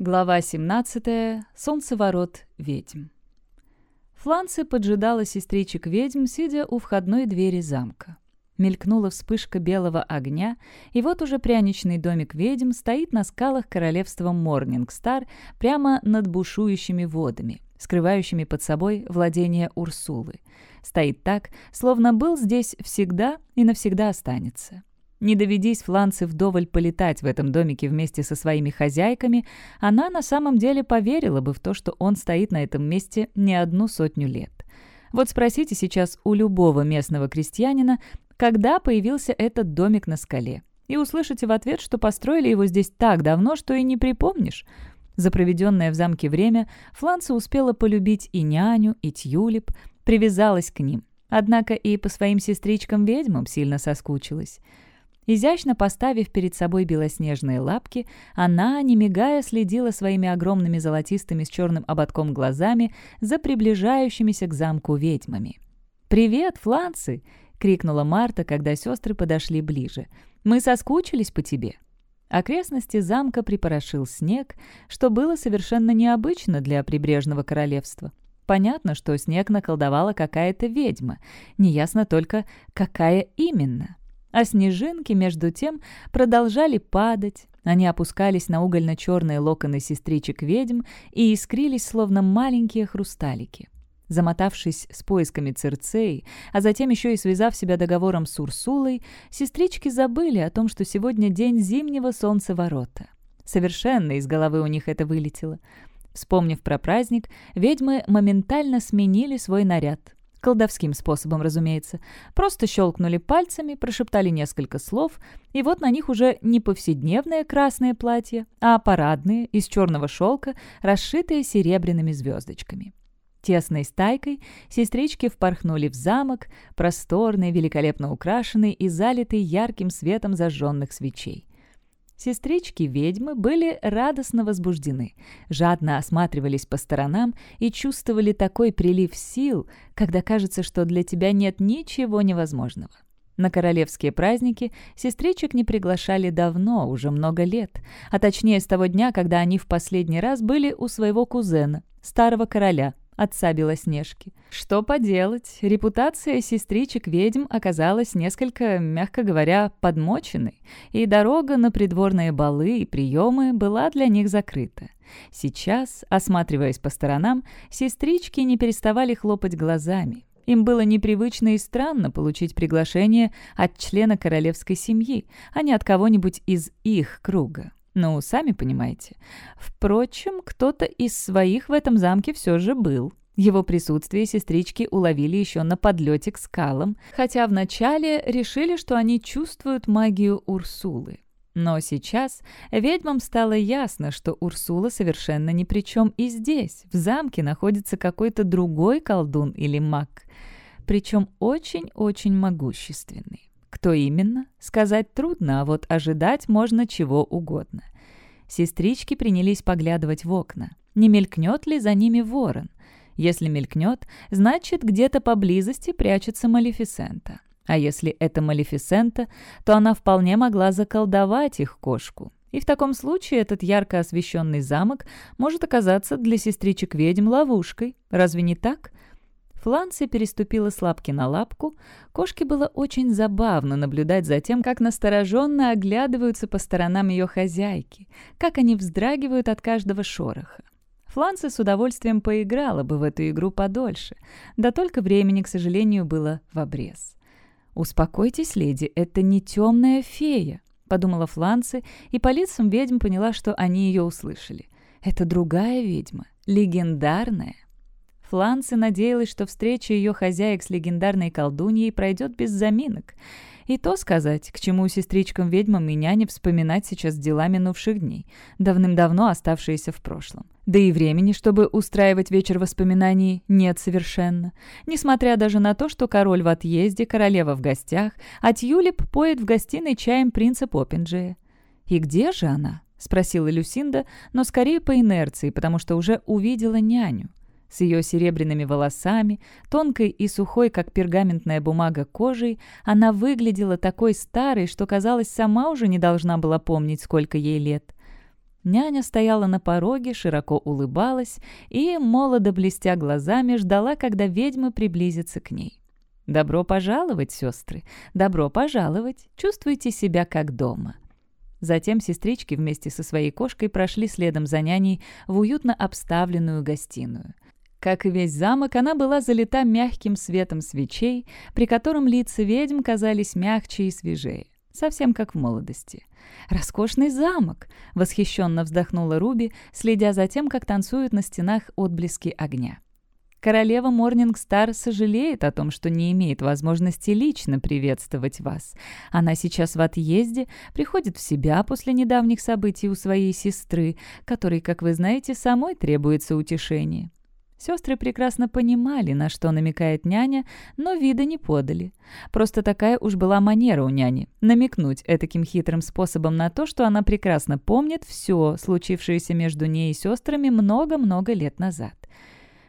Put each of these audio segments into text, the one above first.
Глава 17. Солнцеворот ведьм. Фланцы поджидала сестричек ведьм, сидя у входной двери замка. Мелькнула вспышка белого огня, и вот уже пряничный домик ведьм стоит на скалах королевства Морнингстар прямо над бушующими водами, скрывающими под собой владение Урсулы. Стоит так, словно был здесь всегда и навсегда останется. Не доведись Фланце вдоволь полетать в этом домике вместе со своими хозяйками, она на самом деле поверила бы в то, что он стоит на этом месте не одну сотню лет. Вот спросите сейчас у любого местного крестьянина, когда появился этот домик на скале, и услышите в ответ, что построили его здесь так давно, что и не припомнишь. За проведенное в замке время Фланца успела полюбить и няню, и тюлип, привязалась к ним. Однако и по своим сестричкам-ведьмам сильно соскучилась. Изящно поставив перед собой белоснежные лапки, она, не мигая, следила своими огромными золотистыми с черным ободком глазами за приближающимися к замку ведьмами. «Привет, фланцы!» — крикнула Марта, когда сестры подошли ближе. «Мы соскучились по тебе!» Окрестности замка припорошил снег, что было совершенно необычно для прибрежного королевства. Понятно, что снег наколдовала какая-то ведьма, неясно только, какая именно. А снежинки, между тем, продолжали падать. Они опускались на угольно-черные локоны сестричек-ведьм и искрились, словно маленькие хрусталики. Замотавшись с поисками Церцеи, а затем еще и связав себя договором с Урсулой, сестрички забыли о том, что сегодня день зимнего солнцеворота. Совершенно из головы у них это вылетело. Вспомнив про праздник, ведьмы моментально сменили свой наряд. Колдовским способом, разумеется. Просто щелкнули пальцами, прошептали несколько слов, и вот на них уже не повседневное красное платье, а парадные, из черного шелка, расшитые серебряными звездочками. Тесной стайкой сестрички впорхнули в замок, просторный, великолепно украшенный и залитый ярким светом зажженных свечей. Сестрички-ведьмы были радостно возбуждены, жадно осматривались по сторонам и чувствовали такой прилив сил, когда кажется, что для тебя нет ничего невозможного. На королевские праздники сестричек не приглашали давно, уже много лет, а точнее с того дня, когда они в последний раз были у своего кузена, старого короля, отца Белоснежки. Что поделать, репутация сестричек-ведьм оказалась несколько, мягко говоря, подмоченной, и дорога на придворные балы и приемы была для них закрыта. Сейчас, осматриваясь по сторонам, сестрички не переставали хлопать глазами. Им было непривычно и странно получить приглашение от члена королевской семьи, а не от кого-нибудь из их круга. Ну, сами понимаете. Впрочем, кто-то из своих в этом замке все же был. Его присутствие сестрички уловили еще на подлете к скалам, хотя вначале решили, что они чувствуют магию Урсулы. Но сейчас ведьмам стало ясно, что Урсула совершенно ни при чем и здесь, в замке, находится какой-то другой колдун или маг, причем очень-очень могущественный. Кто именно, сказать трудно, а вот ожидать можно чего угодно. Сестрички принялись поглядывать в окна. Не мелькнет ли за ними ворон? Если мелькнет, значит, где-то поблизости прячется Малефисента. А если это Малефисента, то она вполне могла заколдовать их кошку. И в таком случае этот ярко освещенный замок может оказаться для сестричек-ведьм ловушкой. Разве не так? Фланси переступила с лапки на лапку. Кошке было очень забавно наблюдать за тем, как настороженно оглядываются по сторонам ее хозяйки, как они вздрагивают от каждого шороха. Фланси с удовольствием поиграла бы в эту игру подольше, да только времени, к сожалению, было в обрез. «Успокойтесь, леди, это не темная фея», — подумала Фланси, и по лицам ведьм поняла, что они ее услышали. «Это другая ведьма, легендарная». Фланси надеялась, что встреча ее хозяек с легендарной колдуньей пройдет без заминок. И то сказать, к чему сестричкам-ведьмам и няне вспоминать сейчас дела минувших дней, давным-давно оставшиеся в прошлом. Да и времени, чтобы устраивать вечер воспоминаний, нет совершенно. Несмотря даже на то, что король в отъезде, королева в гостях, а Тюлип поет в гостиной чаем принца Поппинджея. «И где же она?» — спросила Люсинда, но скорее по инерции, потому что уже увидела няню. С ее серебряными волосами, тонкой и сухой, как пергаментная бумага кожей, она выглядела такой старой, что, казалось, сама уже не должна была помнить, сколько ей лет. Няня стояла на пороге, широко улыбалась и, молодо блестя глазами, ждала, когда ведьмы приблизятся к ней. «Добро пожаловать, сестры! Добро пожаловать! Чувствуйте себя как дома!» Затем сестрички вместе со своей кошкой прошли следом за няней в уютно обставленную гостиную. Как и весь замок, она была залита мягким светом свечей, при котором лица ведьм казались мягче и свежее, совсем как в молодости. «Роскошный замок!» — восхищенно вздохнула Руби, следя за тем, как танцуют на стенах отблески огня. Королева Морнингстар сожалеет о том, что не имеет возможности лично приветствовать вас. Она сейчас в отъезде, приходит в себя после недавних событий у своей сестры, которой, как вы знаете, самой требуется утешение. Сестры прекрасно понимали, на что намекает няня, но вида не подали. Просто такая уж была манера у няни — намекнуть этаким хитрым способом на то, что она прекрасно помнит все, случившееся между ней и сестрами много-много лет назад.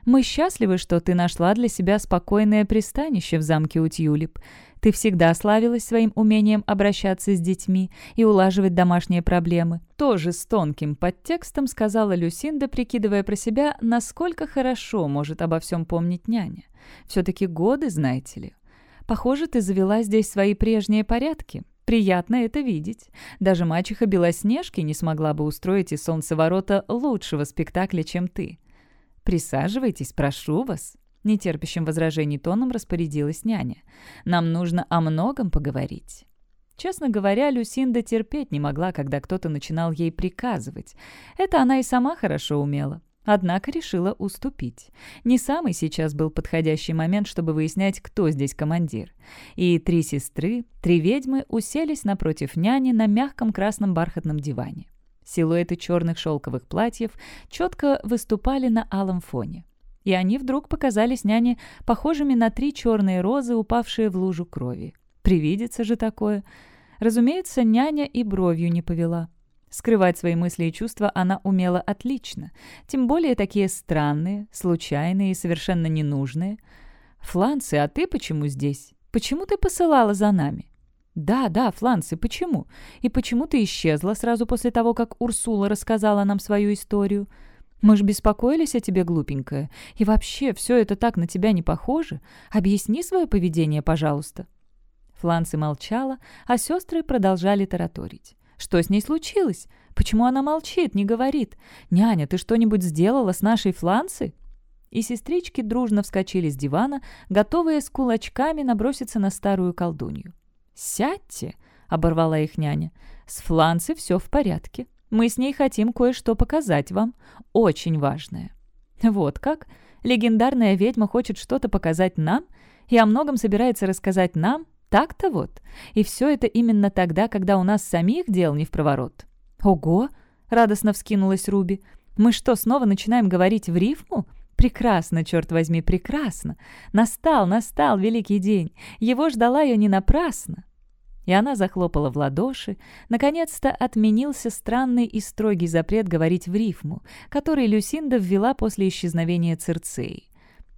Мы счастливы, что ты нашла для себя спокойное пристанище в замке Утюлип. Ты всегда славилась своим умением обращаться с детьми и улаживать домашние проблемы. Тоже с тонким подтекстом сказала Люсинда, прикидывая про себя, насколько хорошо может обо всем помнить няня. Все-таки годы, знаете ли. Похоже, ты завела здесь свои прежние порядки. Приятно это видеть. Даже мачеха Белоснежки не смогла бы устроить из солнцеворота лучшего спектакля, чем ты. «Присаживайтесь, прошу вас», — нетерпящим возражений тоном распорядилась няня. «Нам нужно о многом поговорить». Честно говоря, Люсинда терпеть не могла, когда кто-то начинал ей приказывать. Это она и сама хорошо умела. Однако решила уступить. Не самый сейчас был подходящий момент, чтобы выяснять, кто здесь командир. И три сестры, три ведьмы уселись напротив няни на мягком красном бархатном диване. Силуэты черных шелковых платьев четко выступали на алом фоне. И они вдруг показались няне похожими на три черные розы, упавшие в лужу крови. Привидится же такое. Разумеется, няня и бровью не повела. Скрывать свои мысли и чувства она умела отлично, тем более такие странные, случайные и совершенно ненужные. «Фланцы, а ты почему здесь? Почему ты посылала за нами?» «Да, да, Фланцы, почему? И почему ты исчезла сразу после того, как Урсула рассказала нам свою историю? Мы ж беспокоились о тебе, глупенькая. И вообще, все это так на тебя не похоже. Объясни свое поведение, пожалуйста». Фланцы молчала, а сестры продолжали тараторить. «Что с ней случилось? Почему она молчит, не говорит? Няня, ты что-нибудь сделала с нашей Фланцы?» И сестрички дружно вскочили с дивана, готовые с кулачками наброситься на старую колдунью. «Сядьте», — оборвала их няня. «С Фланцы все в порядке. Мы с ней хотим кое-что показать вам. Очень важное». «Вот как? Легендарная ведьма хочет что-то показать нам и о многом собирается рассказать нам? Так-то вот. И все это именно тогда, когда у нас самих дел не в проворот». «Ого!» — радостно вскинулась Руби. «Мы что, снова начинаем говорить в рифму?» Прекрасно, черт возьми, прекрасно. Настал, настал великий день. Его ждала я не напрасно и она захлопала в ладоши. Наконец-то отменился странный и строгий запрет говорить в рифму, который Люсинда ввела после исчезновения Цирцеи.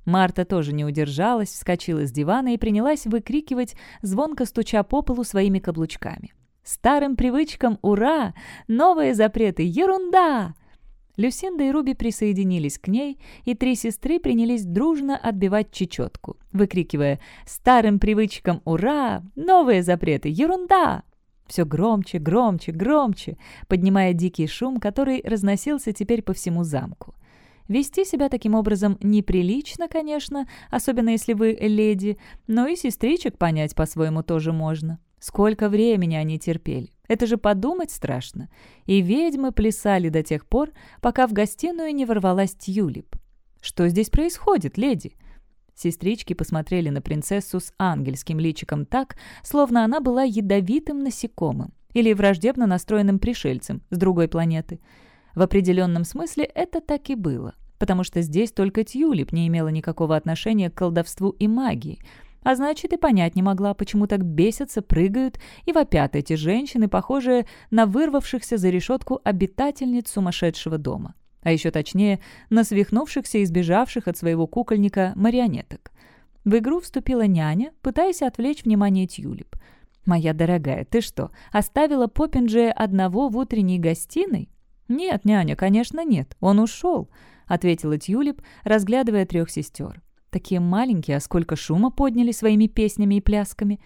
Марта тоже не удержалась, вскочила с дивана и принялась выкрикивать, звонко стуча по полу своими каблучками. «Старым привычкам ура! Новые запреты! Ерунда!» Люсинда и Руби присоединились к ней, и три сестры принялись дружно отбивать чечетку, выкрикивая «Старым привычкам ура! Новые запреты! Ерунда!» Все громче, громче, громче, поднимая дикий шум, который разносился теперь по всему замку. Вести себя таким образом неприлично, конечно, особенно если вы леди, но и сестричек понять по-своему тоже можно. Сколько времени они терпели. Это же подумать страшно. И ведьмы плясали до тех пор, пока в гостиную не ворвалась Тюлип. «Что здесь происходит, леди?» Сестрички посмотрели на принцессу с ангельским личиком так, словно она была ядовитым насекомым или враждебно настроенным пришельцем с другой планеты. В определенном смысле это так и было, потому что здесь только Тюлип не имела никакого отношения к колдовству и магии — а значит, и понять не могла, почему так бесятся, прыгают и вопят эти женщины, похожие на вырвавшихся за решетку обитательниц сумасшедшего дома. А еще точнее, на свихнувшихся и сбежавших от своего кукольника марионеток. В игру вступила няня, пытаясь отвлечь внимание Тюлип. «Моя дорогая, ты что, оставила Поппинджея одного в утренней гостиной?» «Нет, няня, конечно, нет. Он ушел», — ответила Тюлип, разглядывая трех сестер. «Такие маленькие, а сколько шума подняли своими песнями и плясками.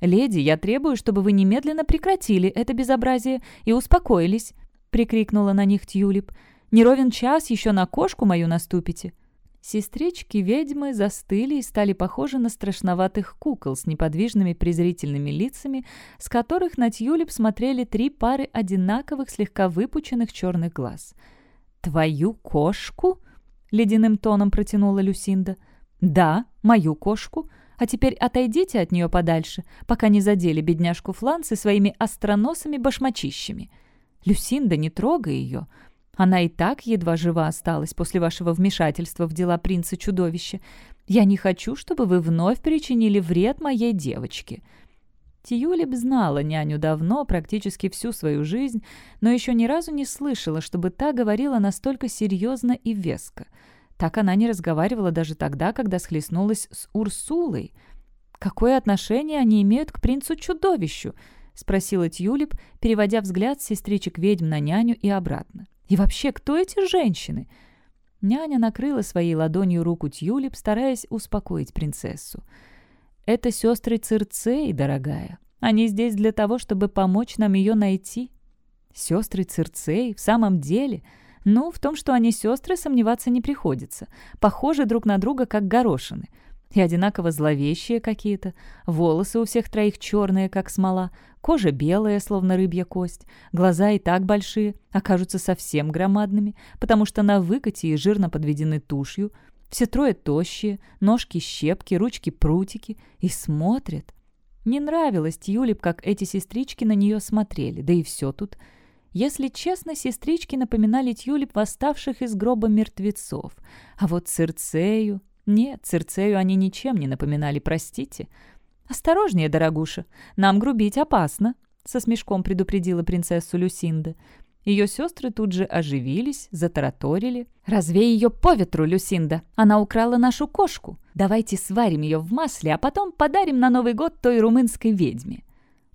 Леди, я требую, чтобы вы немедленно прекратили это безобразие и успокоились», — прикрикнула на них Тюлип. «Не ровен час еще на кошку мою наступите». Сестрички-ведьмы застыли и стали похожи на страшноватых кукол с неподвижными презрительными лицами, с которых на Тюлип смотрели три пары одинаковых, слегка выпученных черных глаз. «Твою кошку?» — ледяным тоном протянула Люсинда. «Да, мою кошку. А теперь отойдите от нее подальше, пока не задели бедняжку Фланцы своими остроносыми башмачищами. Люсинда, не трогай ее!» Она и так едва жива осталась после вашего вмешательства в дела принца-чудовища. Я не хочу, чтобы вы вновь причинили вред моей девочке». Тиюлип знала няню давно, практически всю свою жизнь, но еще ни разу не слышала, чтобы та говорила настолько серьезно и веско. Так она не разговаривала даже тогда, когда схлестнулась с Урсулой. «Какое отношение они имеют к принцу-чудовищу?» — спросила Тюлип, переводя взгляд сестричек-ведьм на няню и обратно. И вообще, кто эти женщины?» Няня накрыла своей ладонью руку Тюлип, стараясь успокоить принцессу. «Это сестры Цирцеи, дорогая. Они здесь для того, чтобы помочь нам ее найти». «Сестры Цирцеи? В самом деле?» «Ну, в том, что они сестры, сомневаться не приходится. Похожи друг на друга, как горошины и одинаково зловещие какие-то. Волосы у всех троих черные, как смола, кожа белая, словно рыбья кость, глаза и так большие, окажутся совсем громадными, потому что на выкате и жирно подведены тушью. Все трое тощие, ножки щепки, ручки прутики, и смотрят. Не нравилось Тюлип, как эти сестрички на нее смотрели, да и все тут. Если честно, сестрички напоминали Тюлип восставших из гроба мертвецов, а вот Цирцею нет, Цирцею они ничем не напоминали, простите. «Осторожнее, дорогуша, нам грубить опасно», — со смешком предупредила принцессу Люсинда. Ее сестры тут же оживились, затараторили. «Развей ее по ветру, Люсинда! Она украла нашу кошку! Давайте сварим ее в масле, а потом подарим на Новый год той румынской ведьме!»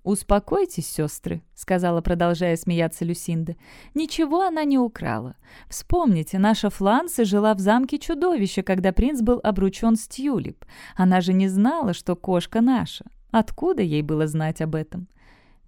«Успокойтесь, сестры», — сказала, продолжая смеяться Люсинда. «Ничего она не украла. Вспомните, наша Фланса жила в замке чудовища, когда принц был обручен с Тюлип. Она же не знала, что кошка наша. Откуда ей было знать об этом?»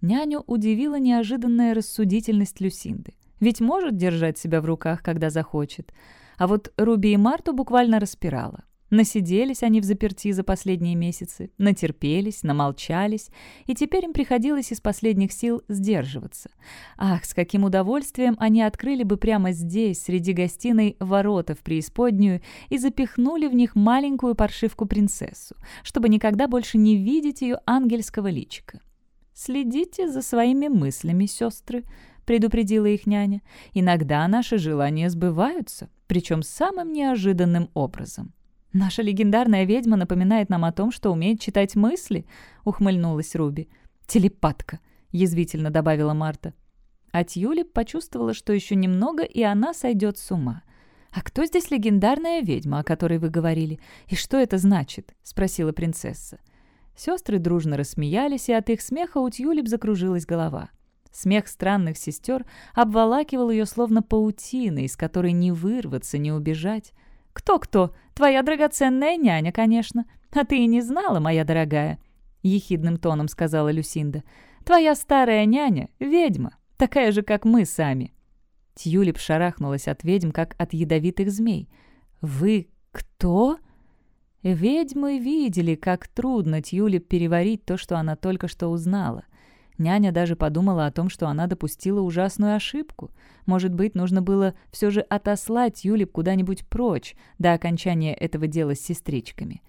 Няню удивила неожиданная рассудительность Люсинды. Ведь может держать себя в руках, когда захочет. А вот Руби и Марту буквально распирала. Насиделись они в заперти за последние месяцы, натерпелись, намолчались, и теперь им приходилось из последних сил сдерживаться. Ах, с каким удовольствием они открыли бы прямо здесь, среди гостиной, ворота в преисподнюю и запихнули в них маленькую паршивку-принцессу, чтобы никогда больше не видеть ее ангельского личика. «Следите за своими мыслями, сестры», — предупредила их няня. «Иногда наши желания сбываются, причем самым неожиданным образом». «Наша легендарная ведьма напоминает нам о том, что умеет читать мысли», — ухмыльнулась Руби. «Телепатка», — язвительно добавила Марта. А Тьюлип почувствовала, что еще немного, и она сойдет с ума. «А кто здесь легендарная ведьма, о которой вы говорили? И что это значит?» — спросила принцесса. Сестры дружно рассмеялись, и от их смеха у Тьюлип закружилась голова. Смех странных сестер обволакивал ее словно паутина, из которой не вырваться, не убежать. «Кто-кто? Твоя драгоценная няня, конечно. А ты и не знала, моя дорогая», — ехидным тоном сказала Люсинда. «Твоя старая няня — ведьма, такая же, как мы сами». Тьюлип шарахнулась от ведьм, как от ядовитых змей. «Вы кто?» Ведьмы видели, как трудно Тьюлип переварить то, что она только что узнала. Няня даже подумала о том, что она допустила ужасную ошибку. Может быть, нужно было все же отослать Юлип куда-нибудь прочь до окончания этого дела с сестричками.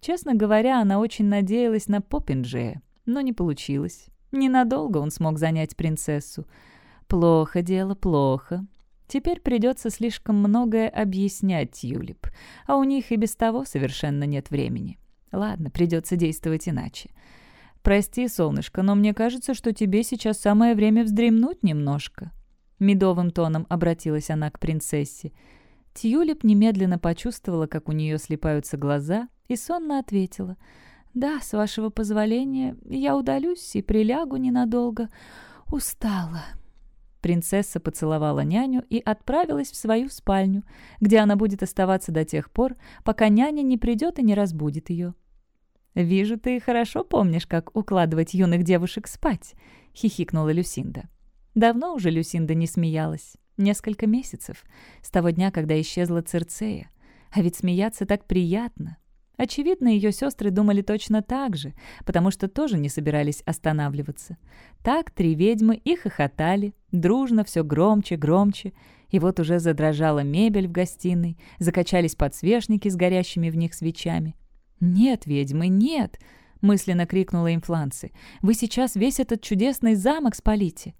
Честно говоря, она очень надеялась на Поппинджея, но не получилось. Ненадолго он смог занять принцессу. Плохо дело, плохо. Теперь придется слишком многое объяснять Юлип, а у них и без того совершенно нет времени. Ладно, придется действовать иначе. «Прости, солнышко, но мне кажется, что тебе сейчас самое время вздремнуть немножко». Медовым тоном обратилась она к принцессе. Тьюлип немедленно почувствовала, как у нее слепаются глаза, и сонно ответила. «Да, с вашего позволения, я удалюсь и прилягу ненадолго. Устала». Принцесса поцеловала няню и отправилась в свою спальню, где она будет оставаться до тех пор, пока няня не придет и не разбудит ее. «Вижу, ты хорошо помнишь, как укладывать юных девушек спать», — хихикнула Люсинда. Давно уже Люсинда не смеялась. Несколько месяцев. С того дня, когда исчезла Цирцея. А ведь смеяться так приятно. Очевидно, ее сестры думали точно так же, потому что тоже не собирались останавливаться. Так три ведьмы и хохотали, дружно, все громче, громче. И вот уже задрожала мебель в гостиной, закачались подсвечники с горящими в них свечами. «Нет, ведьмы, нет!» — мысленно крикнула им Фланцы. «Вы сейчас весь этот чудесный замок спалите!»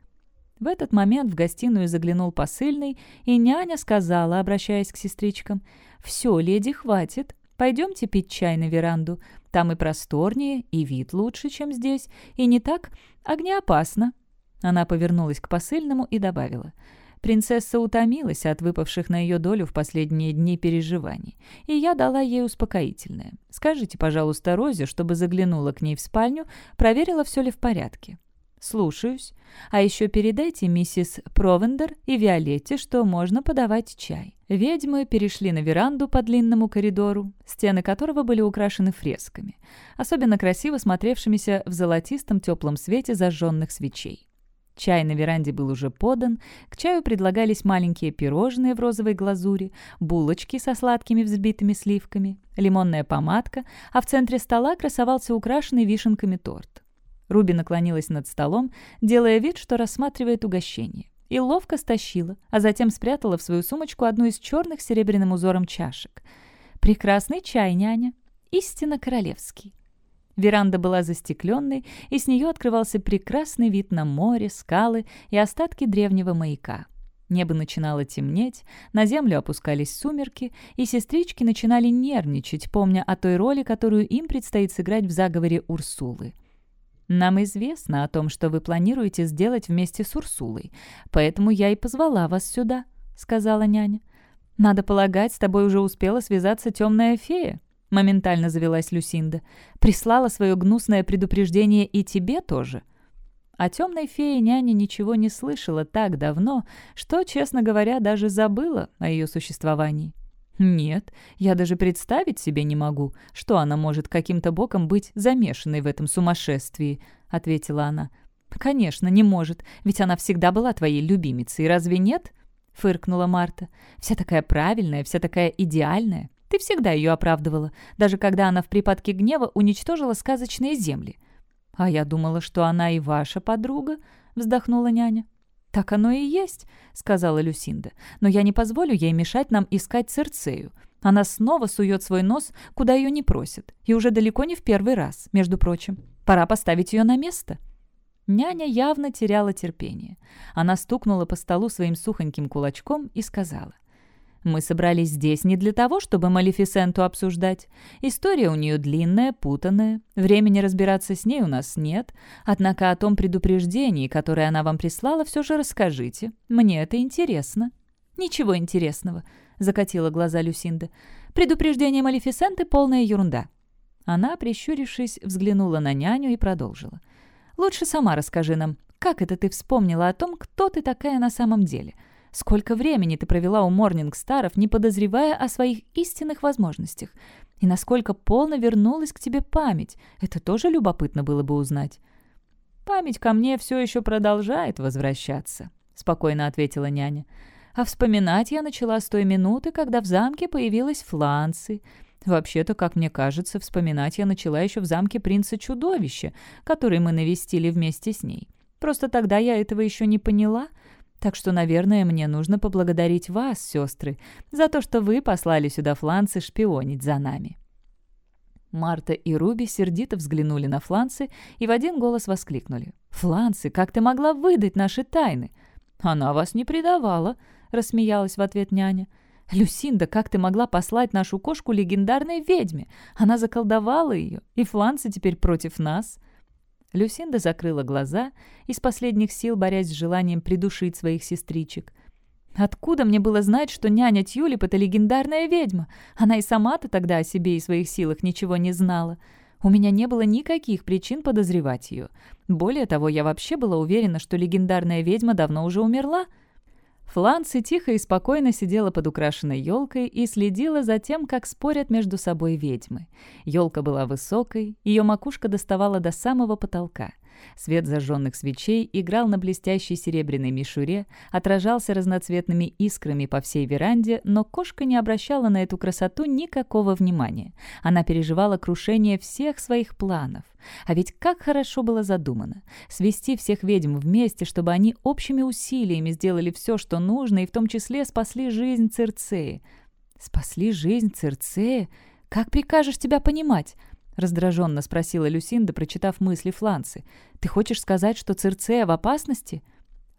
В этот момент в гостиную заглянул посыльный, и няня сказала, обращаясь к сестричкам, «Все, леди, хватит. Пойдемте пить чай на веранду. Там и просторнее, и вид лучше, чем здесь, и не так огнеопасно». Она повернулась к посыльному и добавила, Принцесса утомилась от выпавших на ее долю в последние дни переживаний, и я дала ей успокоительное. Скажите, пожалуйста, Розе, чтобы заглянула к ней в спальню, проверила, все ли в порядке. «Слушаюсь. А еще передайте миссис Провендер и Виолетте, что можно подавать чай». Ведьмы перешли на веранду по длинному коридору, стены которого были украшены фресками, особенно красиво смотревшимися в золотистом теплом свете зажженных свечей. Чай на веранде был уже подан, к чаю предлагались маленькие пирожные в розовой глазури, булочки со сладкими взбитыми сливками, лимонная помадка, а в центре стола красовался украшенный вишенками торт. Руби наклонилась над столом, делая вид, что рассматривает угощение, и ловко стащила, а затем спрятала в свою сумочку одну из черных серебряным узором чашек. «Прекрасный чай, няня. Истинно королевский». Веранда была застекленной, и с нее открывался прекрасный вид на море, скалы и остатки древнего маяка. Небо начинало темнеть, на землю опускались сумерки, и сестрички начинали нервничать, помня о той роли, которую им предстоит сыграть в заговоре Урсулы. «Нам известно о том, что вы планируете сделать вместе с Урсулой, поэтому я и позвала вас сюда», — сказала няня. «Надо полагать, с тобой уже успела связаться темная фея», — моментально завелась Люсинда. «Прислала свое гнусное предупреждение и тебе тоже». О темной фее няня ничего не слышала так давно, что, честно говоря, даже забыла о ее существовании. «Нет, я даже представить себе не могу, что она может каким-то боком быть замешанной в этом сумасшествии», — ответила она. «Конечно, не может, ведь она всегда была твоей любимицей, разве нет?» — фыркнула Марта. «Вся такая правильная, вся такая идеальная. Ты всегда ее оправдывала, даже когда она в припадке гнева уничтожила сказочные земли». «А я думала, что она и ваша подруга», — вздохнула няня. «Так оно и есть», — сказала Люсинда. «Но я не позволю ей мешать нам искать Церцею. Она снова сует свой нос, куда ее не просят. И уже далеко не в первый раз, между прочим. Пора поставить ее на место». Няня явно теряла терпение. Она стукнула по столу своим сухоньким кулачком и сказала. Мы собрались здесь не для того, чтобы Малефисенту обсуждать. История у нее длинная, путанная. Времени разбираться с ней у нас нет. Однако о том предупреждении, которое она вам прислала, все же расскажите. Мне это интересно». «Ничего интересного», — закатила глаза Люсинда. «Предупреждение Малефисенты — полная ерунда». Она, прищурившись, взглянула на няню и продолжила. «Лучше сама расскажи нам, как это ты вспомнила о том, кто ты такая на самом деле?» Сколько времени ты провела у Морнингстаров, не подозревая о своих истинных возможностях? И насколько полно вернулась к тебе память? Это тоже любопытно было бы узнать». «Память ко мне все еще продолжает возвращаться», — спокойно ответила няня. «А вспоминать я начала с той минуты, когда в замке появилась Фланцы. Вообще-то, как мне кажется, вспоминать я начала еще в замке принца-чудовища, который мы навестили вместе с ней. Просто тогда я этого еще не поняла». Так что, наверное, мне нужно поблагодарить вас, сестры, за то, что вы послали сюда фланцы шпионить за нами». Марта и Руби сердито взглянули на фланцы и в один голос воскликнули. «Фланцы, как ты могла выдать наши тайны?» «Она вас не предавала», — рассмеялась в ответ няня. «Люсинда, как ты могла послать нашу кошку легендарной ведьме? Она заколдовала ее, и фланцы теперь против нас». Люсинда закрыла глаза, из последних сил борясь с желанием придушить своих сестричек. «Откуда мне было знать, что няня Тюлип — это легендарная ведьма? Она и сама-то тогда о себе и своих силах ничего не знала», У меня не было никаких причин подозревать ее. Более того, я вообще была уверена, что легендарная ведьма давно уже умерла. Фланси тихо и спокойно сидела под украшенной елкой и следила за тем, как спорят между собой ведьмы. Елка была высокой, ее макушка доставала до самого потолка. Свет зажженных свечей играл на блестящей серебряной мишуре, отражался разноцветными искрами по всей веранде, но кошка не обращала на эту красоту никакого внимания. Она переживала крушение всех своих планов. А ведь как хорошо было задумано. Свести всех ведьм вместе, чтобы они общими усилиями сделали все, что нужно, и в том числе спасли жизнь Цирцеи. «Спасли жизнь Цирцеи? Как прикажешь тебя понимать?» — раздраженно спросила Люсинда, прочитав мысли Фланцы. «Ты хочешь сказать, что Цирцея в опасности?»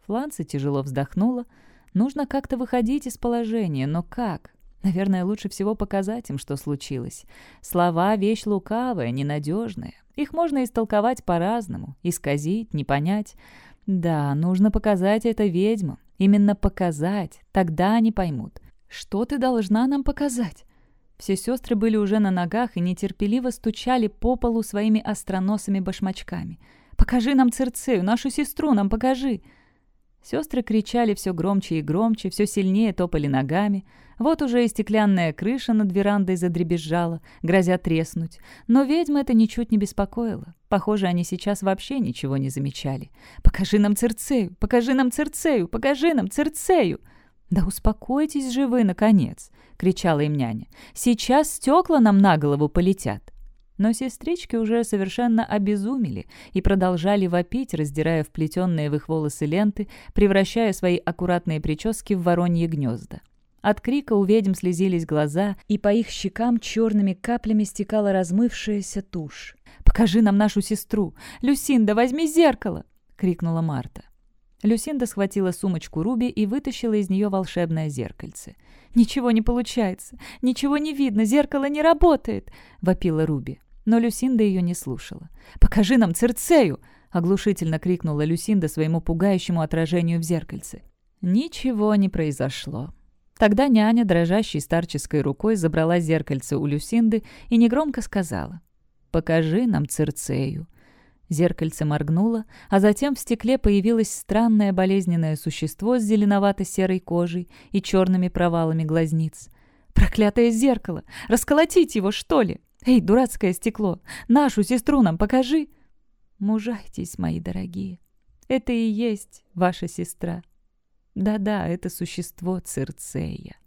Фланцы тяжело вздохнула. «Нужно как-то выходить из положения, но как? Наверное, лучше всего показать им, что случилось. Слова — вещь лукавая, ненадежная. Их можно истолковать по-разному, исказить, не понять. Да, нужно показать это ведьмам. Именно показать, тогда они поймут. Что ты должна нам показать?» Все сестры были уже на ногах и нетерпеливо стучали по полу своими остроносыми башмачками. «Покажи нам Церцею, нашу сестру нам покажи!» Сестры кричали все громче и громче, все сильнее топали ногами. Вот уже и стеклянная крыша над верандой задребезжала, грозя треснуть. Но ведьм это ничуть не беспокоило. Похоже, они сейчас вообще ничего не замечали. «Покажи нам Церцею! Покажи нам Церцею! Покажи нам Церцею!» «Да успокойтесь же вы, наконец!» — кричала им няня. «Сейчас стекла нам на голову полетят!» Но сестрички уже совершенно обезумели и продолжали вопить, раздирая вплетенные в их волосы ленты, превращая свои аккуратные прически в вороньи гнезда. От крика у ведьм слезились глаза, и по их щекам черными каплями стекала размывшаяся тушь. «Покажи нам нашу сестру! Люсинда, возьми зеркало!» — крикнула Марта. Люсинда схватила сумочку Руби и вытащила из нее волшебное зеркальце. «Ничего не получается! Ничего не видно! Зеркало не работает!» — вопила Руби. Но Люсинда ее не слушала. «Покажи нам Церцею!» — оглушительно крикнула Люсинда своему пугающему отражению в зеркальце. Ничего не произошло. Тогда няня, дрожащей старческой рукой, забрала зеркальце у Люсинды и негромко сказала «Покажи нам Церцею». Зеркальце моргнуло, а затем в стекле появилось странное болезненное существо с зеленовато-серой кожей и черными провалами глазниц. «Проклятое зеркало! Расколотить его, что ли? Эй, дурацкое стекло! Нашу сестру нам покажи!» «Мужайтесь, мои дорогие! Это и есть ваша сестра!» «Да-да, это существо Цирцея!»